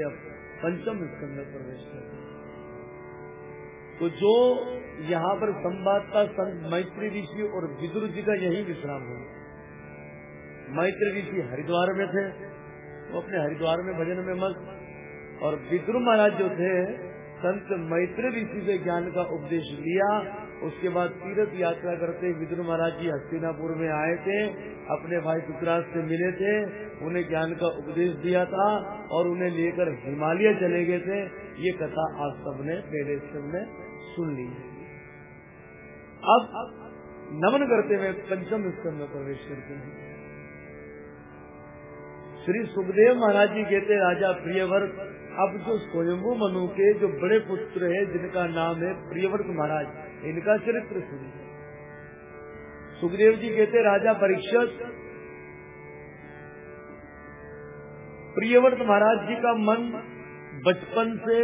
पंचम स्कंद में प्रवेश करते तो जो यहाँ पर संवाद का संत मैत्री ऋषि और विदुर जी का यही विश्राम हो मैत्री ऋषि हरिद्वार में थे, वो अपने हरिद्वार में भजन में मस्त। और विद्रु महाराज जो थे, संत मैत्री ऋषि से ज्ञान का उपदेश लिया उसके बाद तीर्थ यात्रा करते विद्रु महाराज जी हस्तिनापुर में आए थे, अपने भाई सुकराज से मिले थे, उन्हें ज्ञान का उपदेश दिया था और उन्हें लेकर हिमालय चले गए थे। ये कथा आप सबने मेरे ने सुन ली अब नमन करते हुए पंचम स्कंद में प्रवेश करते हैं। श्री सुखदेव महाराज जी कहते, राजा प्रियवर्त, अब जो स्वयंभू मनु के जो बड़े पुत्र है, जिनका नाम है प्रियवर्त महाराज इनका चरित्र सुनिए सुखदेव जी कहते, राजा परीक्षक, प्रियवर्त महाराज जी का मन बचपन से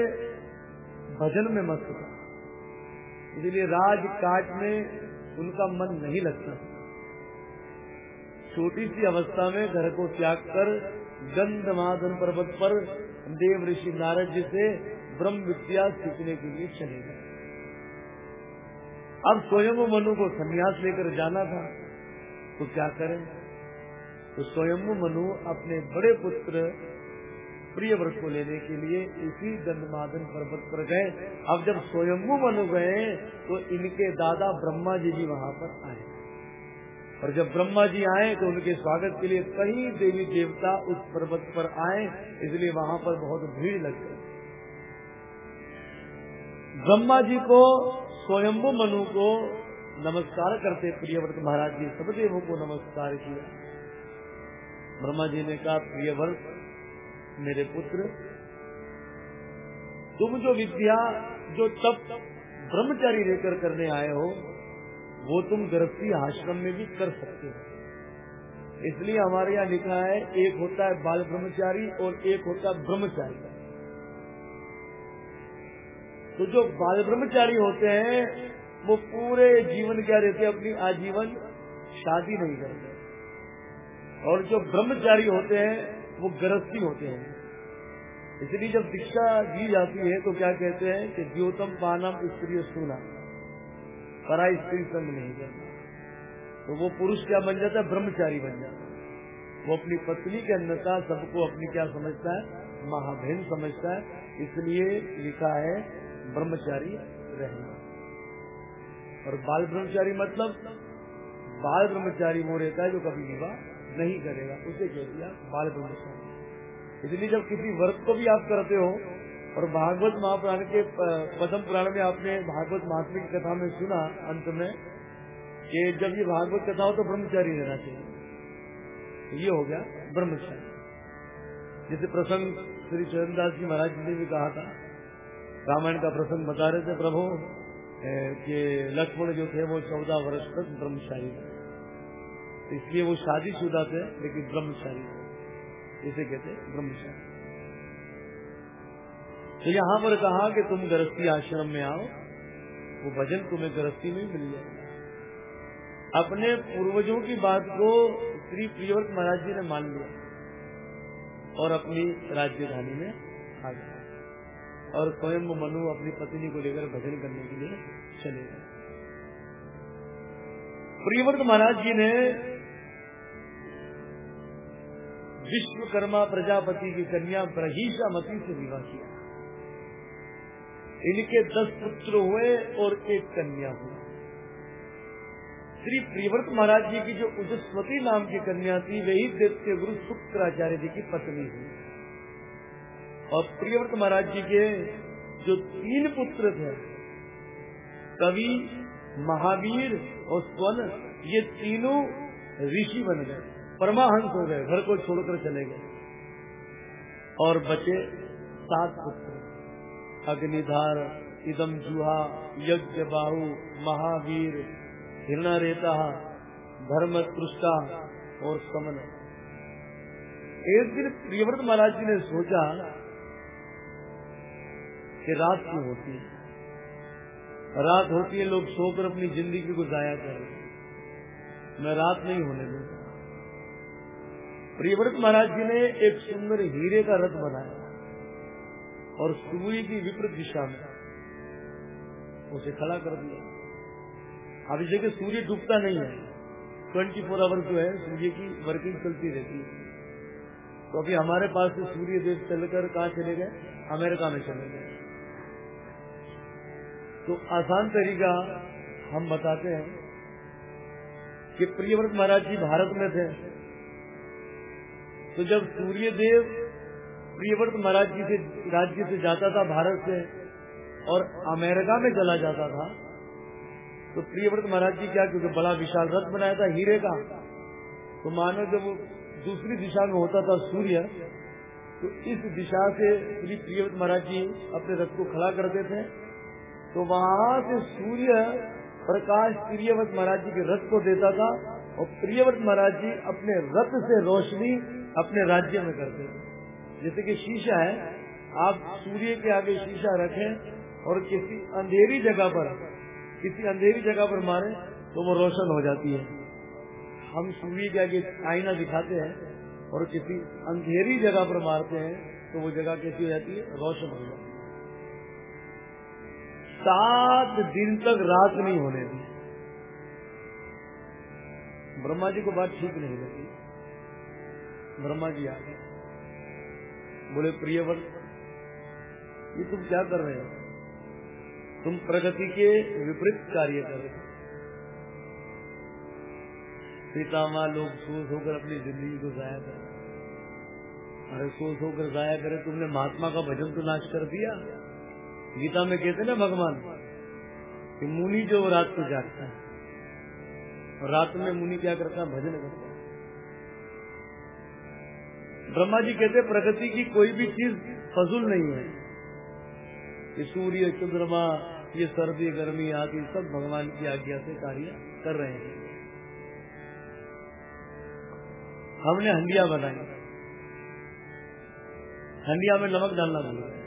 भजन में मस्त था। इसलिए राजकाट में उनका मन नहीं लगता। छोटी सी अवस्था में घर को त्याग कर गंधमादन पर्वत पर देव ऋषि नारद जी से ब्रह्म विद्या सीखने के लिए चले गए। अब स्वयं मनु को संन्यास लेकर जाना था तो क्या करें? तो स्वयं मनु अपने बड़े पुत्र प्रिय व्रत को लेने के लिए इसी गंधमादन पर्वत पर गए। अब जब स्वयंभू मनु गए तो इनके दादा ब्रह्मा जी भी वहाँ पर आए। और जब ब्रह्मा जी आए तो उनके स्वागत के लिए कई देवी देवता उस पर्वत पर आए, इसलिए वहाँ पर बहुत भीड़ लग गई। ब्रह्मा जी को स्वयंभु मनु को नमस्कार करते प्रियव्रत महाराज जी सब देवों को नमस्कार किया। ब्रह्मा जी ने कहा, प्रियव्रत, मेरे पुत्र, तुम जो विद्या, जो तब ब्रह्मचारी लेकर करने आए हो, वो तुम गृहस्थी आश्रम में भी कर सकते हो। इसलिए हमारे यहाँ लिखा है, एक होता है बाल ब्रह्मचारी और एक होता है ब्रह्मचारी। तो जो बाल ब्रह्मचारी होते हैं, वो पूरे जीवन क्या रहते हैं? अपनी आजीवन शादी नहीं करते। और जो ब्रह्मचारी होते हैं, वो गृहस्थी होते हैं। इसलिए जब दीक्षा दी जाती है तो क्या कहते हैं कि ज्योतम पानम स्त्री सुना। परा स्त्री संग नहीं करना तो वो पुरुष क्या बन जाता है? ब्रह्मचारी बन जाता है। वो अपनी पत्नी के अन्यता सबको अपनी क्या समझता है? महाभिन समझता है। इसलिए लिखा है ब्रह्मचारी रहना और बाल ब्रह्मचारी मतलब बाल ब्रह्मचारी वो रहता है जो कभी विवाह नहीं करेगा। उसे कह दिया बाल ब्रह्मचारी। इसलिए जब किसी वर्ग को भी आप करते हो, और भागवत महापुराण के पदम पुराण में आपने भागवत महात्मा की कथा में सुना अंत में, कि जब ये भागवत कथा हो तो ब्रह्मचारी रहना चाहिए। ये हो गया ब्रह्मचारी। जैसे प्रसंग श्री चरणदास जी महाराज जी ने भी कहा था रामायण का प्रसंग बता रहे थे प्रभु कि लक्ष्मण जो थे वो चौदह वर्ष तक ब्रह्मचारी थे। इसलिए वो शादीशुदा थे, लेकिन ब्रह्मचारी इसे कहते ब्रह्मचारी। तो यहाँ पर कहा कि तुम गृहस्थी आश्रम में आओ, वो भजन तुम्हें गृहस्थी में मिल जाएगा अपने पूर्वजों की बात को श्री प्रियव्रत महाराज जी ने मान लिया और अपनी राजधानी में आ गया और स्वयं मनु अपनी पत्नी को लेकर भजन करने के लिए चले गए। प्रियव्रत महाराज जी ने विश्वकर्मा प्रजापति की कन्या ब्रहीशा मती से विवाह किया। इनके दस पुत्र हुए और एक कन्या हुई। श्री प्रियव्रत महाराज जी की जो उजस्वती नाम की कन्या थी, वही देव के गुरु शुक्राचार्य जी की पत्नी हुई। और प्रियव्रत महाराज जी के जो तीन पुत्र थे, कवि, महावीर और स्वन ये तीनों ऋषि बन गए, परमाहंस हो गए, घर को छोड़कर चले गए। और बचे सात पुत्र। अग्निधार इदम जुहा, यज्ञ बाहु, महावीर हिरणा रेता धर्म तृष्टा और समन। एक दिन प्रियव्रत महाराज जी ने सोचा कि रात क्यों होती है? रात होती है, लोग सोकर अपनी ज़िंदगी को जाया करें मैं रात नहीं होने दूँगा। प्रियव्रत महाराज जी ने एक सुंदर हीरे का रथ बनाया और सूर्य की विपरीत दिशा में उसे खड़ा कर दिया। अब इसे सूर्य डूबता नहीं है, ट्वेंटी फोर आवर्स जो है सूर्य की वर्किंग चलती रहती है। तो अभी हमारे पास से सूर्य देव चलकर कहा चले गए? अमेरिका में चले गए। तो आसान तरीका हम बताते हैं कि प्रियव्रत महाराज जी भारत में थे। तो जब सूर्य देव प्रियव्रत महाराज जी से, राज्य से जाता था भारत से और अमेरिका में चला जाता था तो प्रियव्रत महाराज जी क्या, क्योंकि बड़ा विशाल रथ बनाया था हीरे का तो मानो जब वो दूसरी दिशा में होता था सूर्य तो इस दिशा से श्री प्रियव्रत महाराज जी अपने रथ को खड़ा करते थे तो वहाँ से सूर्य प्रकाश प्रियवत महाराज जी के रथ को देता था और प्रियवत महाराज जी अपने रथ से रोशनी अपने राज्य में करते थे। जैसे कि शीशा है, आप सूर्य के आगे शीशा रखें और किसी अंधेरी जगह पर, किसी अंधेरी जगह पर मारे तो वो रोशन हो जाती है। हम सूर्य के आगे आईना दिखाते हैं और किसी अंधेरी जगह पर मारते हैं तो वो जगह कैसी हो जाती है? रोशन हो जाती है। सात दिन तक रात नहीं होने दी। ब्रह्मा जी को बात ठीक नहीं लगी। ब्रह्मा जी आ गए। बोले, प्रियवर, ये तुम क्या कर रहे हो? तुम प्रगति के विपरीत कार्य कर रहे हो। पितामा लोग सोच होकर अपनी ज़िंदगी को जाया कर। अरे, सोच होकर जाया करे, तुमने महात्मा का भजन तो नाश कर दिया। गीता में कहते ना भगवान, कि मुनि जो रात को जागता है, और रात में मुनि क्या करता है? भजन करता है। ब्रह्मा जी कहते प्रगति की कोई भी चीज़ फजूल नहीं है। ये सूर्य, चंद्रमा, ये सर्दी, गर्मी आदि सब भगवान की आज्ञा से कार्य कर रहे हैं। हमने हंडिया बनाई। हंडिया में नमक डालना भूल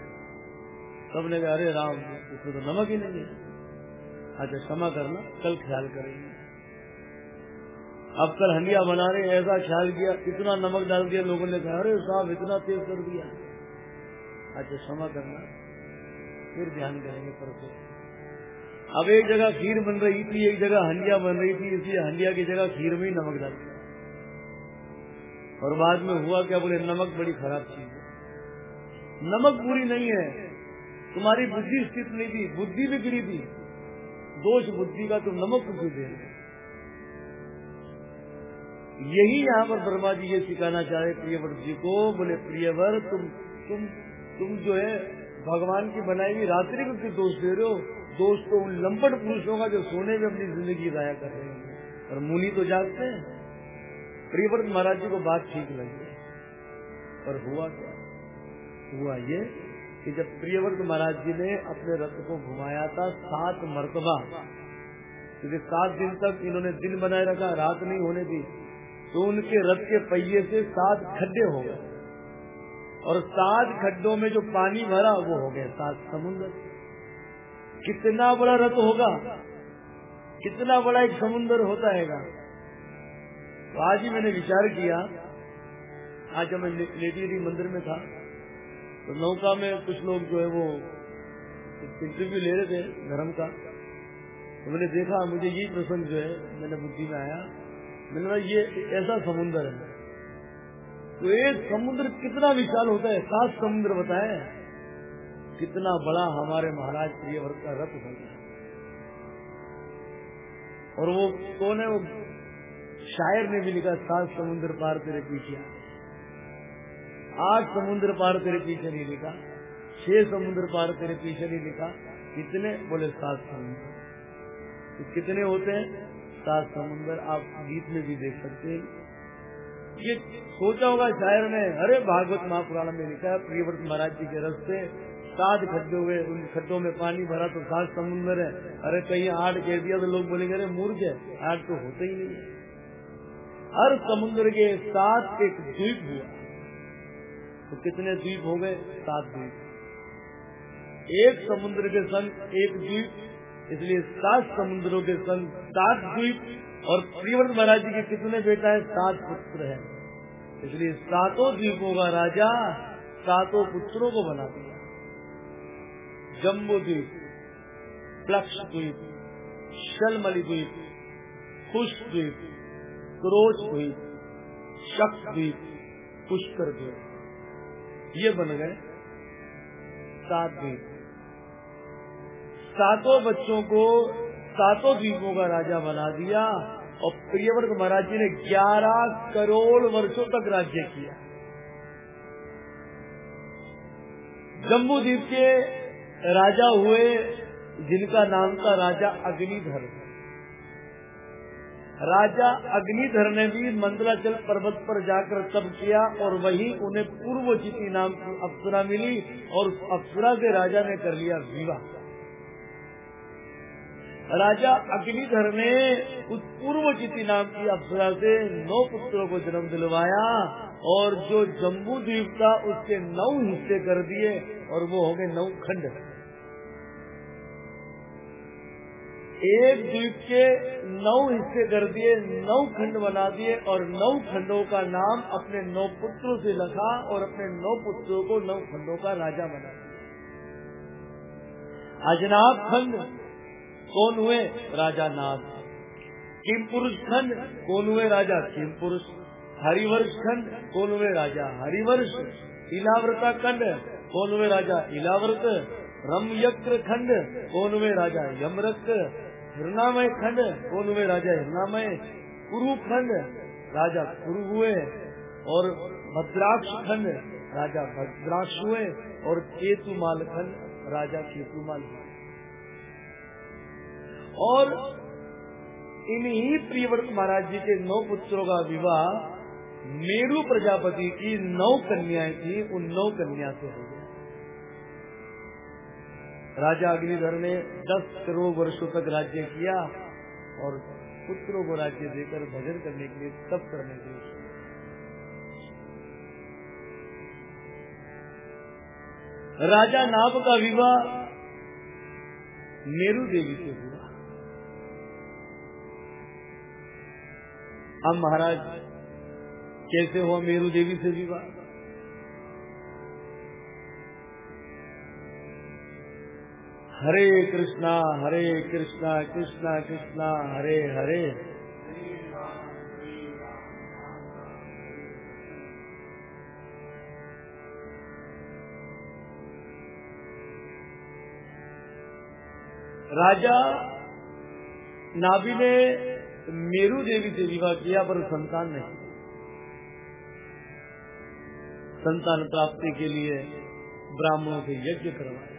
सबने कहा, अरे राम, इसमें तो नमक ही नहीं है। अच्छा क्षमा करना, कल ख्याल करेंगे। अब कल हंडिया बना रहे ऐसा ख्याल किया, इतना नमक डाल दिया, लोगों ने कहा, अरे साहब, इतना तेज कर दिया। अच्छा क्षमा करना, फिर ध्यान करेंगे परसों। अब एक जगह खीर बन रही थी, एक जगह हंडिया बन रही थी, इसलिए हंडिया की जगह खीर में ही नमक डाल दिया। और बाद में हुआ, क्या बोले, नमक बड़ी खराब चीज़ है। नमक पूरी नहीं है। तुम्हारी बुद्धि स्थित नहीं थी, बुद्धि भी गिरी थी। दोष बुद्धि का तुम नमक कुछ दे यही यहाँ पर ब्रह्मा जी ये सिखाना चाहे प्रियवर जी को, बोले प्रियवर तुम तुम तुम जो है, भगवान की बनाई हुई रात्रि को क्यों दोष दे रहे हो? दोष तो उन लंपट पुरुषों का जो सोने में अपनी ज़िंदगी जाया कर रहे हैं। और मुनि तो जागते हैं। प्रियव्रत महाराज जी को बात ठीक लगी। पर हुआ क्या? हुआ ये कि जब प्रियव्रत महाराज जी ने अपने रथ को घुमाया था सात मरतबा, क्योंकि सात दिन तक इन्होंने दिन बनाए रखा, रात नहीं होने दी तो उनके रथ के पहिए से सात खड्डे हो गए। और सात खड्डों में जो पानी भरा, वो हो गया सात समुद्र। कितना बड़ा रथ होगा? कितना बड़ा एक समुद्र होता है तो आज ही मैंने विचार किया, आज मैं लेटी मंदिर में था तो नौका में कुछ लोग जो है वो इंटरव्यू ले रहे थे धर्म का। तो मैंने देखा, मुझे ये प्रसंग जो है, मैंने बुद्धि में आया। मैंने कहा, ये ऐसा समुन्द्र है। तो एक समुद्र कितना विशाल होता है, सात समुद्र बताए। कितना बड़ा हमारे महाराज प्रियवर का रथ होता है। और वो कौन है वो? शायर ने भी लिखा, सात समुद्र पार तेरे पीछे आठ समुद्र पार तेरे पीछे नहीं लिखा। छह समुद्र पार तेरे पीछे नहीं लिखा। कितने? बोले, सात समुद्र। तो कितने होते हैं? सात समुद्र। आप गीत में भी देख सकते हैं। ये सोचा होगा शायर ने, अरे, भागवत महापुराण में लिखा है, प्रियव्रत महाराज जी के रस्ते। सात खड्डे हुए, उन खड्डों में पानी भरा तो सात समुन्द्र है। अरे, कहीं आठ कह दिया तो लोग बोलेंगे, अरे मूर्ख है। आठ तो होते ही नहीं हर समुद्र के साथ एक द्वीप हुआ। तो कितने द्वीप हो गए? सात द्वीप। एक समुद्र के संग एक द्वीप, इसलिए सात समुद्रों के संग सात द्वीप, और प्रियव्रत महाराज जी के कितने बेटा है? सात पुत्र है। इसलिए सातों द्वीपों का राजा सातों पुत्रों को बना दिया। जम्बू द्वीप, प्लक्ष द्वीप, शलमली द्वीप, खुश द्वीप क्रोच द्वीप, शक द्वीप, पुष्कर द्वीप। ये बन गए सात द्वीप सातों बच्चों को, सातों द्वीपों का राजा बना दिया और प्रियव्रत महाराज जी ने ग्यारह करोड़ वर्षों तक राज्य किया। जम्बू द्वीप के राजा हुए, जिनका नाम था राजा अग्निधर राजा अग्निधर ने भी मंदराचल पर्वत पर जाकर तब किया और वही उन्हें पूर्वचिति नाम की अप्सरा मिली और उस अप्सरा से राजा ने कर लिया विवाह। राजा अग्निधर ने उस पूर्वचिति नाम की अप्सरा से नौ पुत्रों को जन्म दिलवाया और जो जम्बू द्वीप था उसके नौ हिस्से कर दिए और वो हो गए नौ खंड। एक द्वीप के नौ हिस्से कर दिए, नौ खंड बना दिए और नौ खंडों का नाम अपने नौ पुत्रों से लखा और अपने नौ पुत्रों को नौ खंडों का राजा बना दिया। अजनाब खंड कौन हुए? राजा नाथ। किम पुरुष खंड कौन हुए? राजा किम पुरुष हरिवर्ष खंड कौन हुए? राजा हरिवर्ष। इलाव्रता खंड कौन हुए? राजा इलाव्रत रमयक्र खंड कौन हुए? राजा यमरक हिरणामय खंड, कौन हुए राजा हिरणामय? कुरु खंड राजा कुरु हुए, और भद्राक्ष खंड, राजा भद्राक्ष हुए, और केतुमाल खंड, राजा केतुमाल हुए। और इन्हीं प्रियव्रत महाराज जी के नौ पुत्रों का विवाह मेरु प्रजापति की नौ कन्याएँ थी, उन नौ कन्या से हो राजा अग्निधर ने दस करोड़ वर्षों तक राज्य किया और पुत्रों को राज्य देकर भजन करने के लिए तप करने के लिए राजा नाभ का विवाह मेरू देवी से हुआ। अब महाराज, कैसे हुआ मेरू देवी से विवाह? हरे कृष्णा हरे कृष्णा कृष्णा कृष्णा, हरे हरे। राजा नाभि ने मेरू देवी से विवाह किया, पर संतान नहीं। संतान प्राप्ति के लिए ब्राह्मणों से यज्ञ करवाया।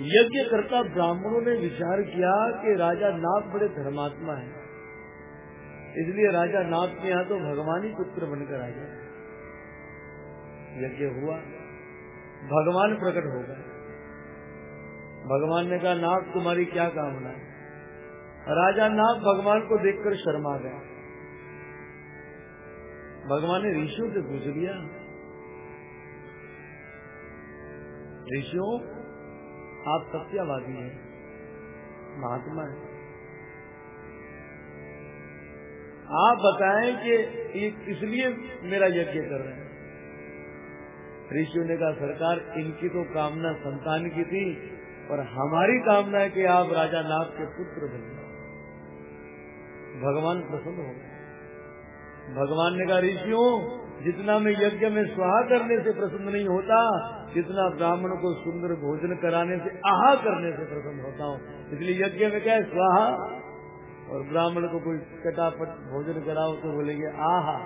यज्ञ करता ब्राह्मणों ने विचार किया कि राजा नाथ बड़े धर्मात्मा है। इसलिए राजा नाथ के यहाँ तो भगवान ही पुत्र बनकर आ गए। यज्ञ हुआ, भगवान प्रकट हो गए। भगवान ने कहा, नाथ, तुम्हारी क्या कामना है? राजा नाथ भगवान को देखकर शर्मा गया। भगवान ने ऋषियों से पूछ लिया, ऋषियों आप सत्यवादी हैं। महात्मा है। आप बताएँ कि ये किस लिए मेरा यज्ञ कर रहे हैं। ऋषियों ने कहा, सरकार, इनकी तो कामना संतान की थी पर हमारी कामना है कि आप राजा नाथ के पुत्र बन भगवान प्रसन्न हो भगवान ने कहा, ऋषियों, जितना मैं यज्ञ में स्वाहा करने से प्रसन्न नहीं होता जितना ब्राह्मण को सुंदर भोजन कराने से, आहा करने से प्रसन्न होता हूँ। इसलिए यज्ञ में क्या है? स्वाहा। और ब्राह्मण को कोई कटापट भोजन कराओ तो बोलेंगे, आहा।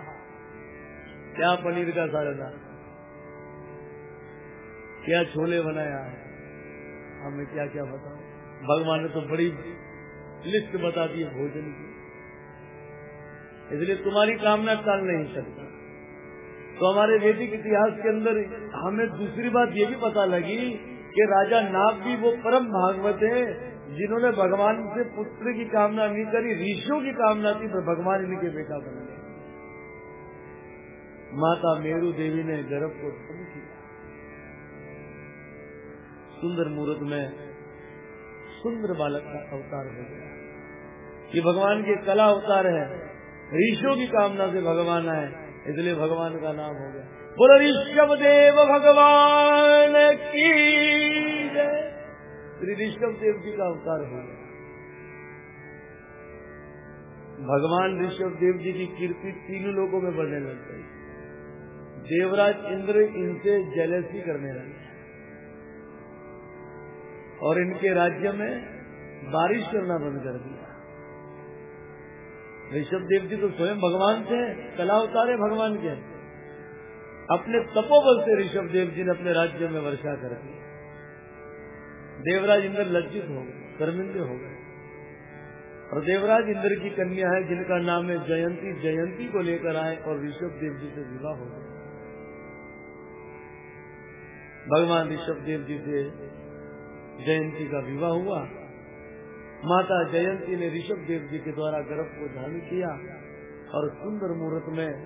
क्या पनीर का सारा क्या छोले बनाया है? हमें क्या क्या बताओ? भगवान ने तो बड़ी लिस्ट बता दी भोजन की। इसलिए तुम्हारी कामना टाल नहीं सकता। तो हमारे वैदिक इतिहास के अंदर हमें दूसरी बात ये भी पता लगी कि राजा नाग भी वो परम भागवत है, जिन्होंने भगवान से पुत्र की कामना नहीं करी, ऋषियों की कामना थी, पर भगवान इनके बेटा बन गए। माता मेरू देवी ने गर्भ को उत्पन्न किया। सुंदर मुहूर्त में सुंदर बालक का अवतार हो गया। ये भगवान के कला अवतार है। ऋषियों की कामना से भगवान आए। इसलिए भगवान का नाम हो गया। बोलो, ऋषभ देव भगवान की श्री ऋषभ देव जी का अवतार हो गया। भगवान ऋषभ देव जी की कीर्ति तीनों लोगों में बढ़ने लग गई। देवराज इंद्र इनसे जलसी करने लगे। और इनके राज्य में बारिश करना बंद कर दिया ऋषभ देव जी तो स्वयं भगवान थे, कला उतारे भगवान के। अपने तपोबल से ऋषभ देव जी ने अपने राज्य में वर्षा कर। दी देवराज इंद्र लज्जित हो गए, शर्मिंदे हो गए। और देवराज इंद्र की कन्या है, जिनका नाम है जयंती जयंती को लेकर आए और ऋषभ देव जी से विवाह हो गया। भगवान ऋषभ देव जी से जयंती का विवाह हुआ। माता जयंती ने ऋषभ देव जी के द्वारा गर्भ को धारण किया और सुंदर मुहूर्त में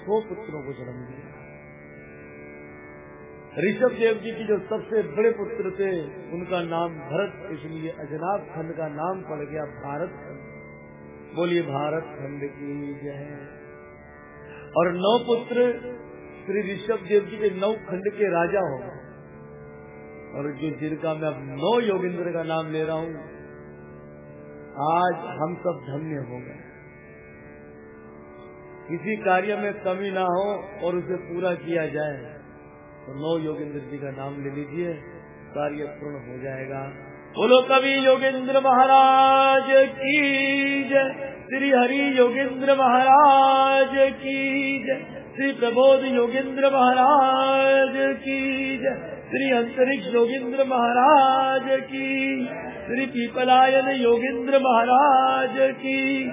सौ पुत्रों को जन्म दिया। ऋषभ देव जी की जो सबसे बड़े पुत्र थे, उनका नाम भरत, इसलिए अजनाब खंड का नाम पड़ गया भारत खंड। बोलिए, भारत खंड की जय। और नौ पुत्र श्री ऋषभ देव जी के नौ खंड के राजा हो और जो जिनका मैं अब नौ योगिंद्र का नाम ले रहा हूँ आज हम सब धन्य हो गए। किसी कार्य में कमी ना हो और उसे पूरा किया जाए तो नौ योगेंद्र जी का नाम ले लीजिए, कार्य पूर्ण हो जाएगा। बोलो कवि योगेंद्र महाराज की जय, श्री हरि योगेंद्र महाराज की जय, श्री प्रबोध योगेंद्र महाराज की जय, श्री अंतरिक्ष योगेंद्र महाराज की श्री पीपलायन योगिंद्र महाराज की।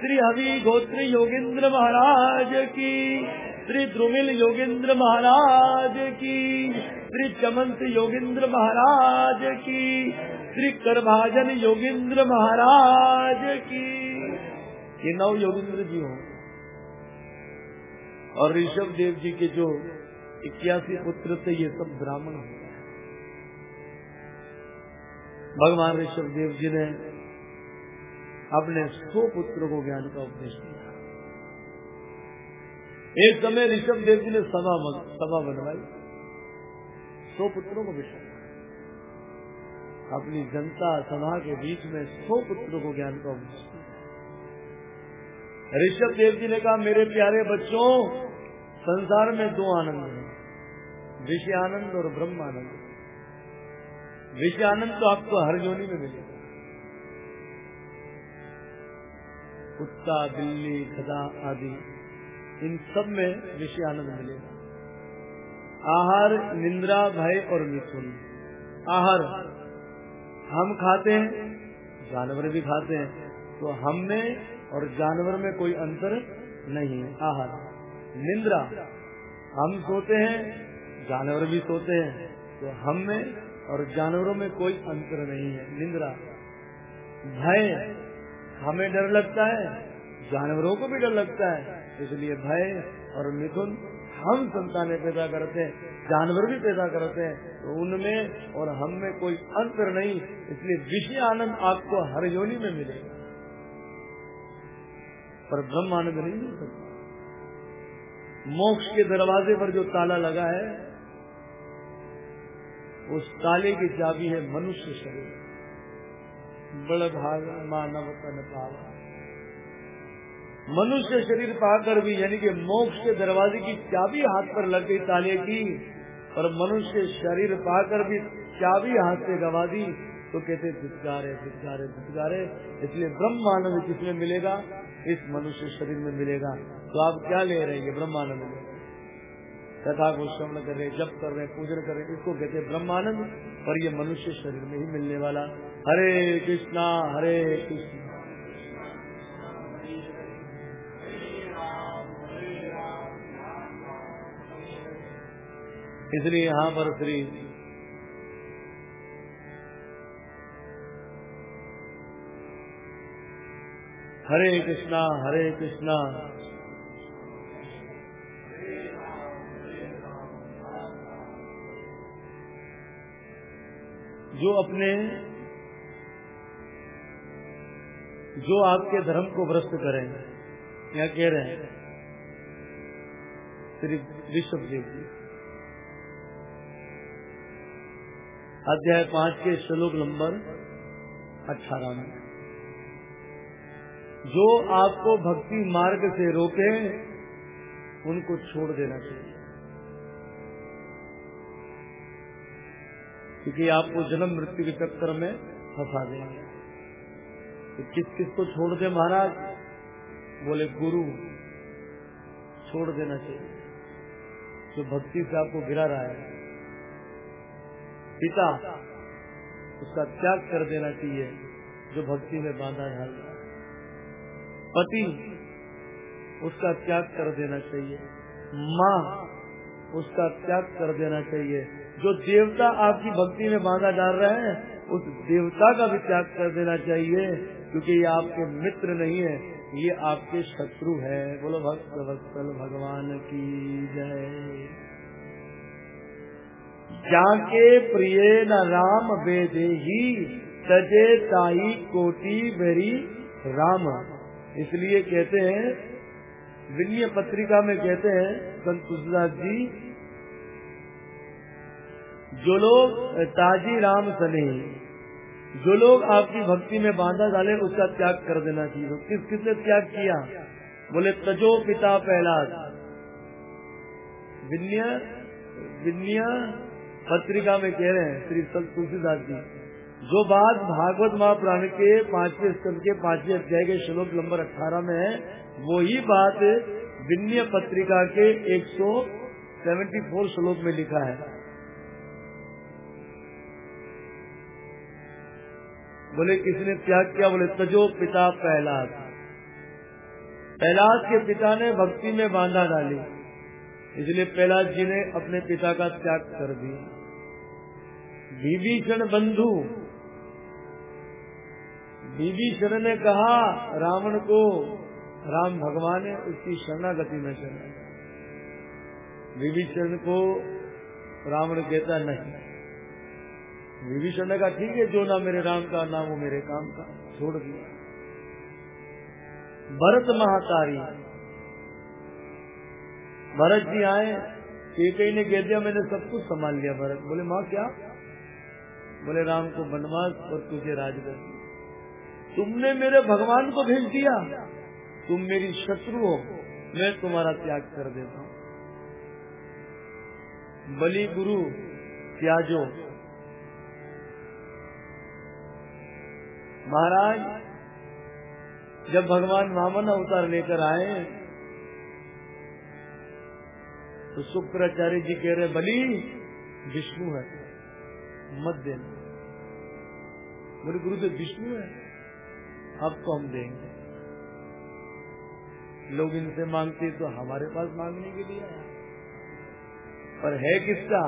श्री हवि गोत्र योगेंद्र महाराज की। श्री ध्रुमिल योगिंद्र महाराज की। श्री चमंत योगिंद्र महाराज की। श्री करभाजन योगिंद्र महाराज की। ये नौ योगिंद्र जी हो। और ऋषभ देव जी के जो इक्यासी पुत्र थे, ये सब ब्राह्मण हो। भगवान ऋषभ देव जी ने अपने सौ पुत्रों को ज्ञान का उपदेश दिया। एक समय ऋषभ देव जी ने सभा सभा बनवाई। सौ पुत्रों को विषय अपनी जनता सभा के बीच में सौ पुत्रों को ज्ञान का उपदेश दिया। ऋषभ देव जी ने कहा, मेरे प्यारे बच्चों, संसार में दो आनंद हैं विषय आनंद और ब्रह्म विषय आनंद तो आपको हर जोनी में मिलेगा। कुत्ता, बिल्ली, गधा आदि, इन सब में विषय आनंद मिलेगा। आहार, निंद्रा, भय और मिथुन आहार, हम खाते हैं, जानवर भी खाते हैं तो हम में और जानवर में कोई अंतर नहीं है। आहार, निंद्रा, हम सोते हैं, जानवर भी सोते हैं तो हम में और जानवरों में कोई अंतर नहीं है, निंद्रा। भय, हमें डर लगता है, जानवरों को भी डर लगता है। इसलिए भय और मिथुन हम संतानें पैदा करते हैं, जानवर भी पैदा करते हैं तो उनमें और हम में कोई अंतर नहीं। इसलिए विषय आनंद आपको हर योनि में मिलेगा पर ब्रह्म आनंद नहीं मिल सकता। मोक्ष के दरवाजे पर जो ताला लगा है उस ताले की चाबी है मनुष्य शरीर। बड़ भाग मानव तन पावा। मनुष्य शरीर पाकर भी यानी कि मोक्ष के दरवाजे की चाबी हाथ पर लग गई ताले की और मनुष्य शरीर पाकर भी चाबी हाथ से गवा दी तो कहते धिकारे धिकारे धिकारे इसलिए ब्रह्मानंद किसमें मिलेगा, इस मनुष्य शरीर में मिलेगा। तो आप क्या ले रहे हैं ब्रह्मानंद कथा को श्रवण कर रहे जब कर रहे पूजन कर रहे इसको कहते ब्रह्मानंद। और ये मनुष्य शरीर में ही मिलने वाला। हरे कृष्णा हरे कृष्णा। इसलिए यहाँ पर श्री हरे कृष्णा हरे कृष्णा। जो अपने, जो आपके धर्म को भ्रष्ट करें, या कह रहे हैं, श्री ऋषभ देव जी। अध्याय पाँच के श्लोक नंबर अठारह में। जो आपको भक्ति मार्ग से रोके, उनको छोड़ देना चाहिए। क्योंकि आपको जन्म मृत्यु के चक्कर में फंसा देंगे तो किस किस को छोड़ दे महाराज? बोले, गुरु, छोड़ देना चाहिए। जो भक्ति से आपको गिरा रहा है, पिता, उसका त्याग कर देना चाहिए, जो भक्ति में बांधा है। पति, उसका त्याग कर देना चाहिए। माँ, उसका त्याग कर देना चाहिए। जो देवता आपकी भक्ति में बांधा डाल रहे हैं, उस देवता का भी त्याग कर देना चाहिए, क्योंकि ये आपके मित्र नहीं है, ये आपके शत्रु है। बोलो, भक्त वत्सल भगवान की जय। जाके प्रिय न राम वेदे ही, सजे ताई कोटि बेरी राम। इसलिए कहते हैं, विनय पत्रिका में कहते हैं संत तुलसीदास जी जो लोग ताजी राम सने, जो लोग आपकी भक्ति में बांधा डाले, उसका त्याग कर देना चाहिए। किस, किसने त्याग किया? बोले, तजो पिता पहला विन्य विन्य पत्रिका में कह रहे हैं, श्री संत तुलसीदास जी, जो बात भागवत महापुराण के पाँचवें स्कंद के पाँचवें अध्याय के श्लोक नंबर अठारह में है, वही बात विन्य पत्रिका के 174 श्लोक में लिखा है। बोले, किसने त्याग किया? बोले, तजो पिता पहलाद पहलाद के पिता ने भक्ति में बांधा डाली। इसलिए पहलाद जी ने अपने पिता का त्याग कर दिया। विभीषण बंधु। विभीषण ने कहा, रावण को राम भगवान है, उसकी शरणागति में चला। विभीषण को रावण कहता नहीं। विभीषण ने कहा, ठीक है, जो ना मेरे राम का, ना वो मेरे काम का, छोड़ दिया। भरत महातारी, भरत जी आए कई ने कह दिया, मैंने सब कुछ संभाल लिया, भरत। बोले, माँ, क्या? बोले, राम को बनवास और तुझे राजगर तुमने मेरे भगवान को भेज दिया। तुम मेरी शत्रु हो, मैं तुम्हारा त्याग कर देता हूँ। बलि गुरु, त्याजो महाराज, जब भगवान वामन अवतार लेकर आए तो शुक्राचार्य जी कह रहे, बलि, विष्णु है, मत देना। बोले गुरुदेव विष्णु है तो हम देंगे। लोग इनसे मांगते तो हमारे पास मांगने के लिए पर है किसका?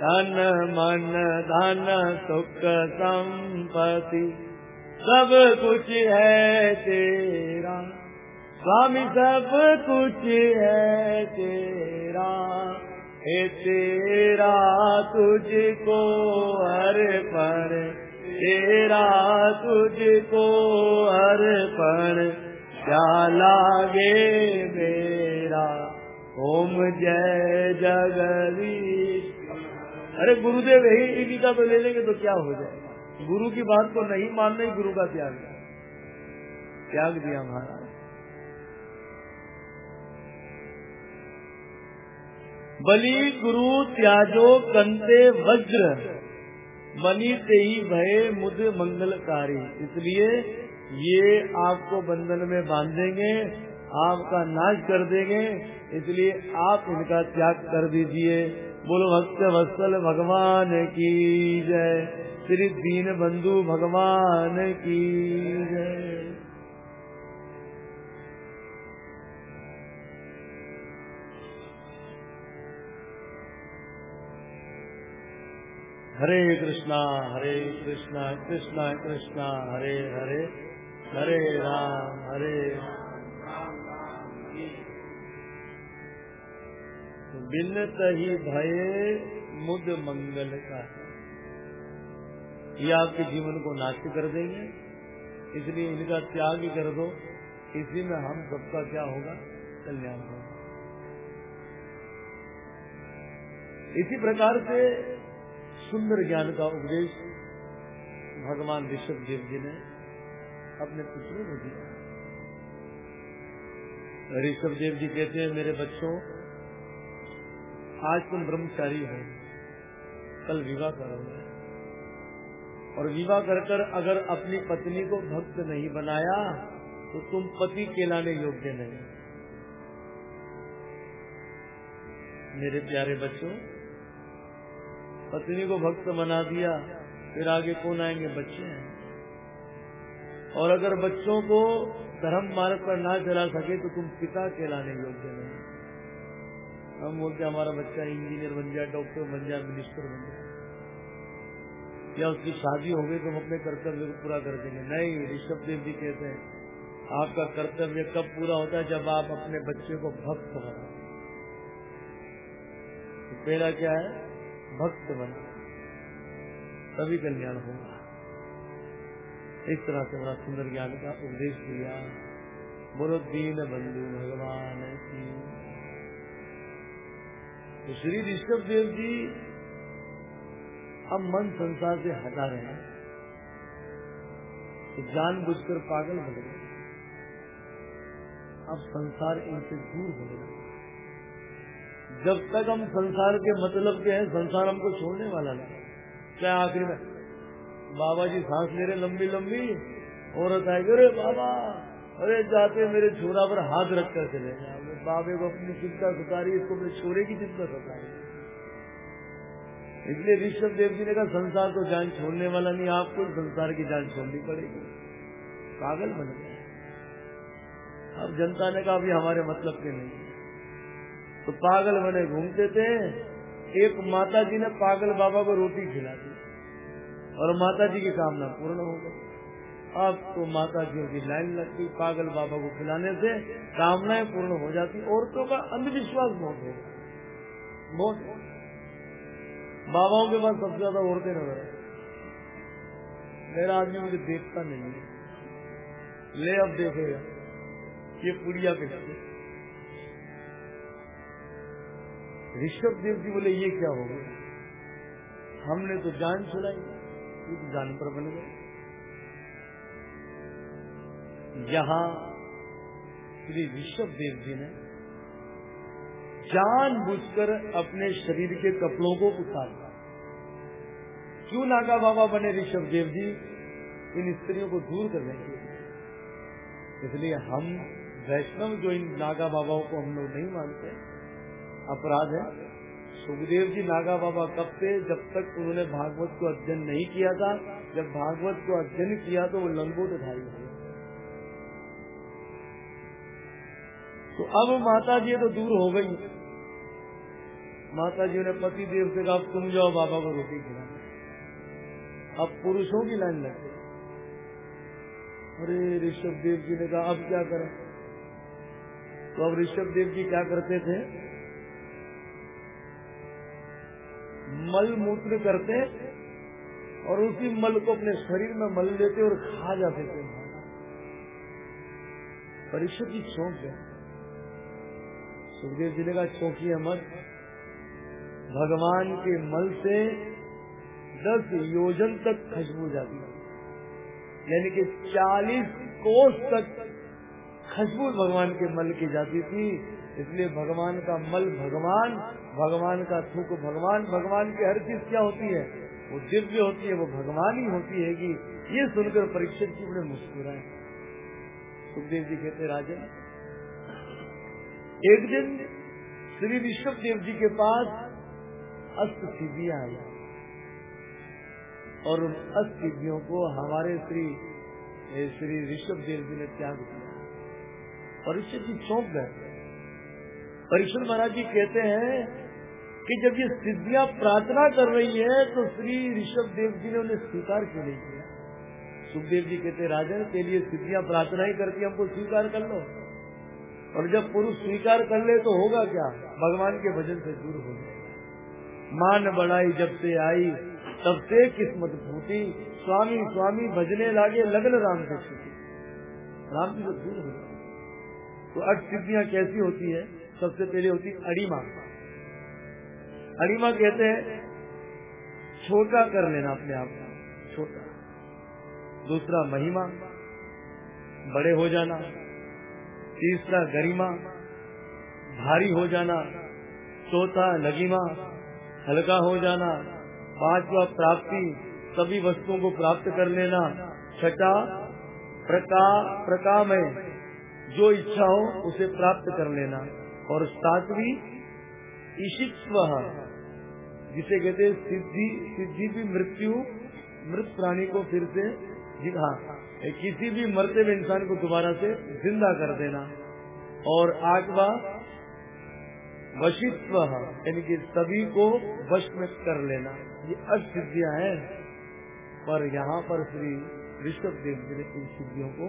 धन मन धन सुख संपत्ति, सब कुछ है तेरा। स्वामी, सब कुछ है तेरा। हे तेरा, तुझको हर पर। तेरा, तुझको हर पर। क्या लागे मेरा? ओम जय जगदीश। अरे गुरुदेव, यही इन्हीं का तो ले लेंगे तो क्या हो जाए? गुरु की बात को नहीं मानना ही गुरु का त्याग त्याग दिया महाराज। बलि गुरु त्याजो कंते वज्र, मनी से ही भय मुद मंगलकारी। इसलिए ये आपको बंधन में बांधेंगे, आपका नाश कर देंगे। इसलिए आप इनका त्याग कर दीजिए। बोलो भक्त वत्सल भगवान की जय। श्री दीन बंधु भगवान की जय। हरे कृष्णा हरे कृष्णा कृष्णा कृष्णा, हरे हरे। हरे राम, हरे बिनत ही भय मुद मंगल का ये आपके जीवन को नाश कर देंगे। इसलिए इनका त्याग कर दो। इसी में हम सबका क्या होगा? कल्याण होगा। इसी प्रकार से सुंदर ज्ञान का उपदेश भगवान ऋषभ देव जी ने अपने पुत्रों को दिया। ऋषभ देव जी कहते हैं, मेरे बच्चों आज तुम ब्रह्मचारी हो। कल विवाह करोगे। और विवाह कर कर अगर अपनी पत्नी को भक्त नहीं बनाया तो तुम पति केलाने योग्य नहीं। मेरे प्यारे बच्चों, पत्नी को भक्त बना दिया, फिर आगे कौन आएँगे बच्चे? हैं और अगर बच्चों को धर्म मार्ग पर ना चला सके तो तुम पिता कहलाने योग्य नहीं। हम बोलते हमारा बच्चा इंजीनियर बन जाए डॉक्टर बन जाए मिनिस्टर बन जाए या उसकी शादी हो गई तो हम अपने कर्तव्य को पूरा कर देंगे। नहीं, ऋषभ देव जी कहते हैं, आपका कर्तव्य कब पूरा होता है? जब आप अपने बच्चे को भक्त बना तो पहला क्या है? भक्त बना। तभी कल्याण होगा। इस तरह से बड़ा सुंदर ज्ञान का उपदेश दिया। बोलो, दीन बंधु भगवान की तो श्री ऋषभ देव जी हम मन संसार से हटा रहे हैं। तो बुझकर पागल हो गए। अब संसार इनसे दूर हो गया। जब तक हम संसार के मतलब के हैं, संसार हमको छोड़ने वाला नहीं। क्या आखिर में? बाबा जी सांस ले रहे, लंबी लंबी। औरत आएगी, अरे बाबा, अरे जाते मेरे छोरा पर हाथ रख कर चले बाबे को अपनी चिंता सतारी इसको अपने छोरे की चिंता सतारी इसलिए ऋषभ देव जी ने कहा, संसार तो जान छोड़ने वाला नहीं, आपको संसार की जान छोड़नी पड़ेगी। पागल बन गए। अब जनता ने कहा, अभी हमारे मतलब के नहीं तो पागल बने, घूमते थे। एक माता जी ने पागल बाबा को रोटी खिला दी और माता जी की कामना पूर्ण हो गई। अब तो माता जी की लाइन लगती, पागल बाबा को खिलाने से कामनाएँ पूर्ण हो जाती, औरतों का अंधविश्वास बहुत है बहुत बाबाओं के पास सबसे ज़्यादा औरतें नज़र मेरा आदमी मुझे देखता नहीं है। ले अब देखेगा ये पुड़िया किसकी ऋषभ देव जी बोले, ये क्या हो गया? हमने तो जान छुड़ाई तो जान पर बन गए। यहाँ श्री ऋषभ देव जी ने जान बुझकर अपने शरीर के कपड़ों को उतारा क्यों नागा बाबा बने ऋषभ देव जी? इन स्त्रियों को दूर करने के लिए। इसलिए हम वैष्णव जो इन नागा बाबाओं को हम लोग नहीं मानते, अपराध है। सुखदेव जी नागा बाबा कब थे जब तक उन्होंने भागवत को अध्ययन नहीं किया था। जब भागवत को अध्ययन किया तो वो लंगोट धारी हो तो अब माता जी तो दूर हो गई। माता जी ने पति देव से कहा तुम जाओ, बाबा को रोटी खिला अब पुरुषों की लाइन लग अरे, ऋषभ देव जी ने कहा, अब क्या करें? तो अब ऋषभ देव जी क्या करते थे? मल मूत्र करते और उसी मल को अपने शरीर में मल लेते और खा जाते थे। परीक्षा की चौंक है। सुखदेव जी ने कहा, चौकी मत। भगवान के मल से दस योजन तक खुशबू जाती है। यानी कि चालीस कोस तक खुशबू भगवान के मल की जाती थी। इसलिए भगवान का मल भगवान भगवान का थूक भगवान भगवान की हर चीज़ क्या होती है? वो दिव्य होती है, वो भगवान ही होती है कि ये सुनकर परीक्षित जी बड़े मुस्कुराए। सुखदेव जी कहते, राजन एक दिन श्री ऋषभ देव जी के पास अस्त सिद्धियाँ आई और उन अस्त सिद्धियों को हमारे श्री श्री ऋषभ देव जी ने त्याग किया परीक्षित जी चौंक गए। परीक्षण महाराज जी कहते हैं कि जब ये सिद्धियाँ प्रार्थना कर रही है तो श्री ऋषभ देव जी ने उन्हें स्वीकार क्यों नहीं किया? सुखदेव जी कहते राजन के लिए सिद्धियाँ प्रार्थना ही करती हमको स्वीकार कर लो। और जब पुरुष स्वीकार कर ले तो होगा क्या? भगवान के भजन से दूर हो जाए। मान बढ़ाई जब से आई, तब से किस्मत फूटी। स्वामी स्वामी, भजने लागे लगन राम से छूटी। राम जब दूर हो जाए तो अट सिद्धियाँ कैसी होती है? सबसे पहले होती अड़ीमा। अणिमा कहते हैं, छोटा कर लेना अपने आप को। छोटा। दूसरा महिमा। बड़े हो जाना। तीसरा गरिमा, भारी हो जाना, चौथा लगिमा हल्का हो जाना, पांचवा प्राप्ति, सभी वस्तुओं को प्राप्त कर लेना, छठा, प्रका, प्रकामय, जो इच्छा हो उसे प्राप्त कर लेना। और सातवीं ईशित्व जिसे कहते सिद्धि सिद्धि भी मृत्यु, मृत प्राणी को फिर से हाँ किसी भी मरते हुए इंसान को दोबारा से ज़िंदा कर देना। और आगवा वशित्व यानी कि सभी को वश में कर लेना। ये अष्ट सिद्धियाँ हैं। पर यहाँ पर श्री ऋषभ देव जी ने इन सिद्धियों को